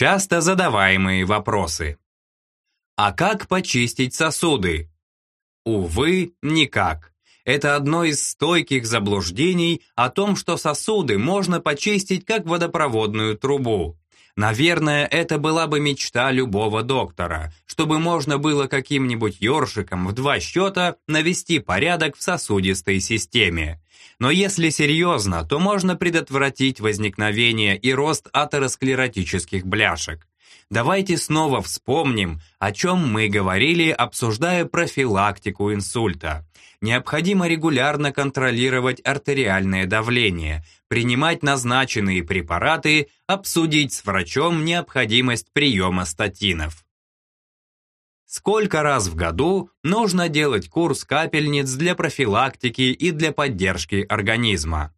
Часто задаваемые вопросы. А как почистить сосуды? Увы, никак. Это одно из стойких заблуждений о том, что сосуды можно почистить как водопроводную трубу. Наверное, это была бы мечта любого доктора, чтобы можно было каким-нибудь ёршиком в два счета навести порядок в сосудистой системе. Но если серьезно, то можно предотвратить возникновение и рост атеросклеротических бляшек. Давайте снова вспомним, о чем мы говорили, обсуждая профилактику инсульта. Необходимо регулярно контролировать артериальное давление, принимать назначенные препараты, обсудить с врачом необходимость приема статинов. Сколько раз в году нужно делать курс капельниц для профилактики и для поддержки организма?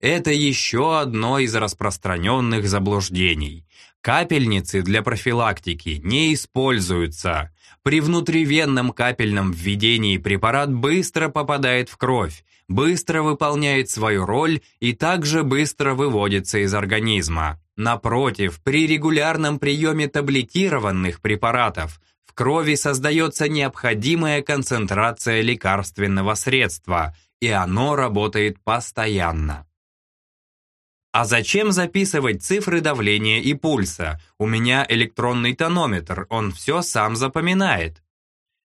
Это еще одно из распространенных заблуждений. Капельницы для профилактики не используются. При внутривенном капельном введении препарат быстро попадает в кровь, быстро выполняет свою роль и также быстро выводится из организма. Напротив, при регулярном приеме таблетированных препаратов в крови создается необходимая концентрация лекарственного средства, и оно работает постоянно. А зачем записывать цифры давления и пульса? У меня электронный тонометр, он все сам запоминает.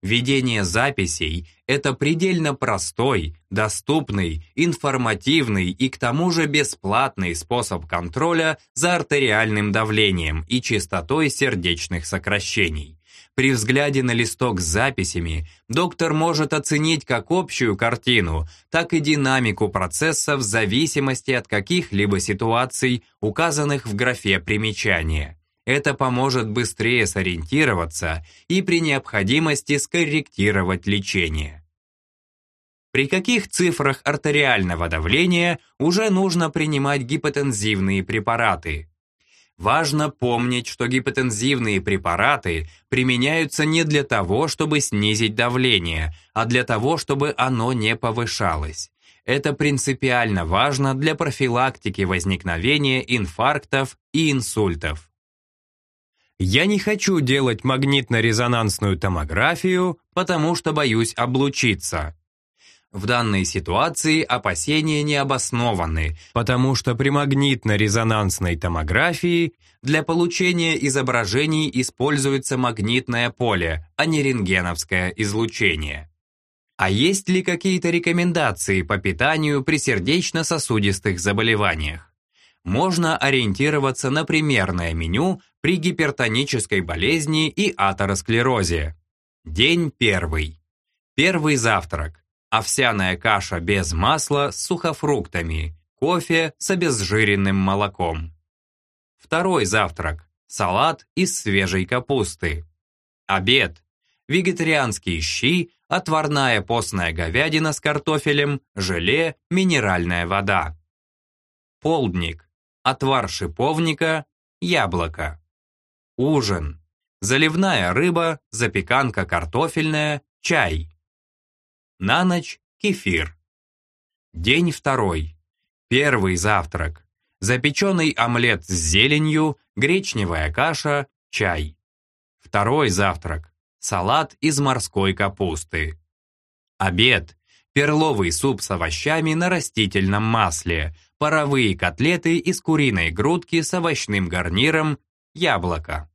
Ведение записей – это предельно простой, доступный, информативный и к тому же бесплатный способ контроля за артериальным давлением и частотой сердечных сокращений. При взгляде на листок с записями доктор может оценить как общую картину, так и динамику процесса в зависимости от каких-либо ситуаций, указанных в графе примечания. Это поможет быстрее сориентироваться и при необходимости скорректировать лечение. При каких цифрах артериального давления уже нужно принимать гипотензивные препараты? Важно помнить, что гипотензивные препараты применяются не для того, чтобы снизить давление, а для того, чтобы оно не повышалось. Это принципиально важно для профилактики возникновения инфарктов и инсультов. Я не хочу делать магнитно-резонансную томографию, потому что боюсь облучиться. В данной ситуации опасения не обоснованы, потому что при магнитно-резонансной томографии для получения изображений используется магнитное поле, а не рентгеновское излучение. А есть ли какие-то рекомендации по питанию при сердечно-сосудистых заболеваниях? Можно ориентироваться на примерное меню при гипертонической болезни и атеросклерозе. День первый. Первый завтрак овсяная каша без масла с сухофруктами, кофе с обезжиренным молоком. Второй завтрак – салат из свежей капусты. Обед – вегетарианские щи, отварная постная говядина с картофелем, желе, минеральная вода. Полдник – отвар шиповника, яблоко. Ужин – заливная рыба, запеканка картофельная, чай. На ночь кефир. День второй. Первый завтрак. Запеченный омлет с зеленью, гречневая каша, чай. Второй завтрак. Салат из морской капусты. Обед. Перловый суп с овощами на растительном масле, паровые котлеты из куриной грудки с овощным гарниром, яблоко.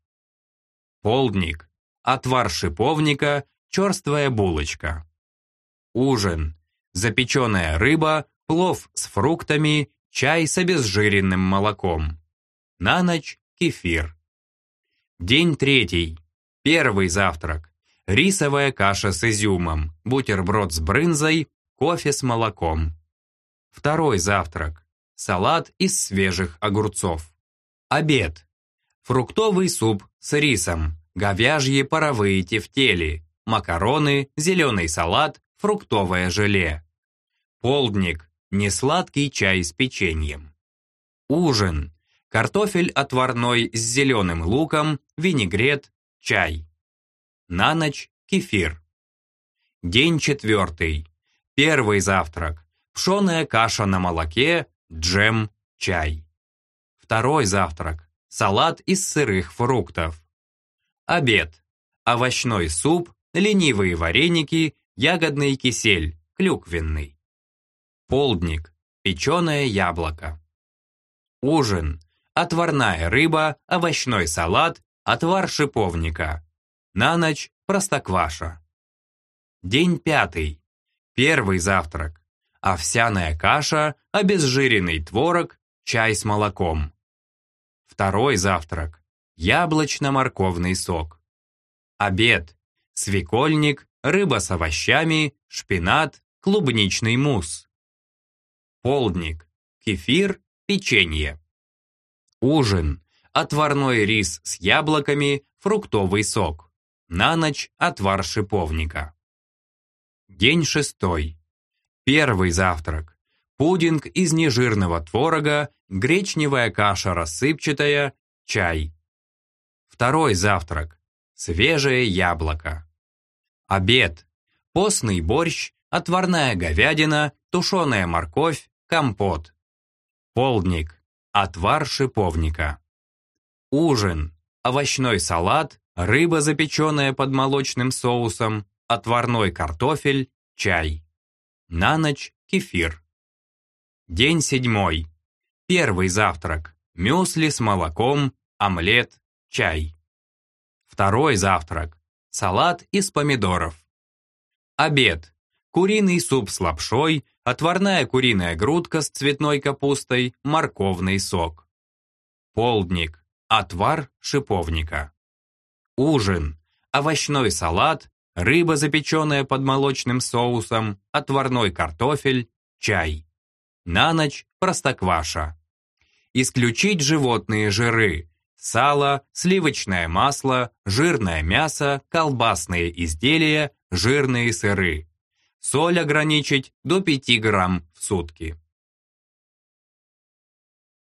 Полдник. Отвар шиповника, черствая булочка ужин, запеченная рыба, плов с фруктами, чай с обезжиренным молоком. На ночь кефир. День третий. Первый завтрак. Рисовая каша с изюмом, бутерброд с брынзой, кофе с молоком. Второй завтрак. Салат из свежих огурцов. Обед. Фруктовый суп с рисом, говяжьи паровые тефтели, макароны, зеленый салат, фруктовое желе. Полдник – несладкий чай с печеньем. Ужин – картофель отварной с зеленым луком, винегрет, чай. На ночь – кефир. День четвертый. Первый завтрак. Пшеная каша на молоке, джем, чай. Второй завтрак. салат из сырых фруктов. Обед. Овощной суп, ленивые вареники, ягодный кисель, клюквенный. Полдник. Печеное яблоко. Ужин. Отварная рыба, овощной салат, отвар шиповника. На ночь простокваша. День пятый. Первый завтрак. Овсяная каша, обезжиренный творог, чай с молоком. Второй завтрак. Яблочно-морковный сок. Обед. Свекольник, рыба с овощами, шпинат, клубничный мусс. Полдник. Кефир, печенье. Ужин. Отварной рис с яблоками, фруктовый сок. На ночь отвар шиповника. День шестой. Первый завтрак. Пудинг из нежирного творога, гречневая каша рассыпчатая, чай. Второй завтрак. Свежее яблоко. Обед. Постный борщ, отварная говядина, тушеная морковь, компот. Полдник. Отвар шиповника. Ужин. Овощной салат, рыба, запеченная под молочным соусом, отварной картофель, чай. На ночь кефир. День седьмой. Первый завтрак. Мюсли с молоком, омлет, чай. Второй завтрак. Салат из помидоров. Обед. Куриный суп с лапшой, отварная куриная грудка с цветной капустой, морковный сок. Полдник. Отвар шиповника. Ужин. Овощной салат, рыба, запеченная под молочным соусом, отварной картофель, чай. На ночь простокваша. Исключить животные жиры, сало, сливочное масло, жирное мясо, колбасные изделия, жирные сыры. Соль ограничить до 5 грамм в сутки.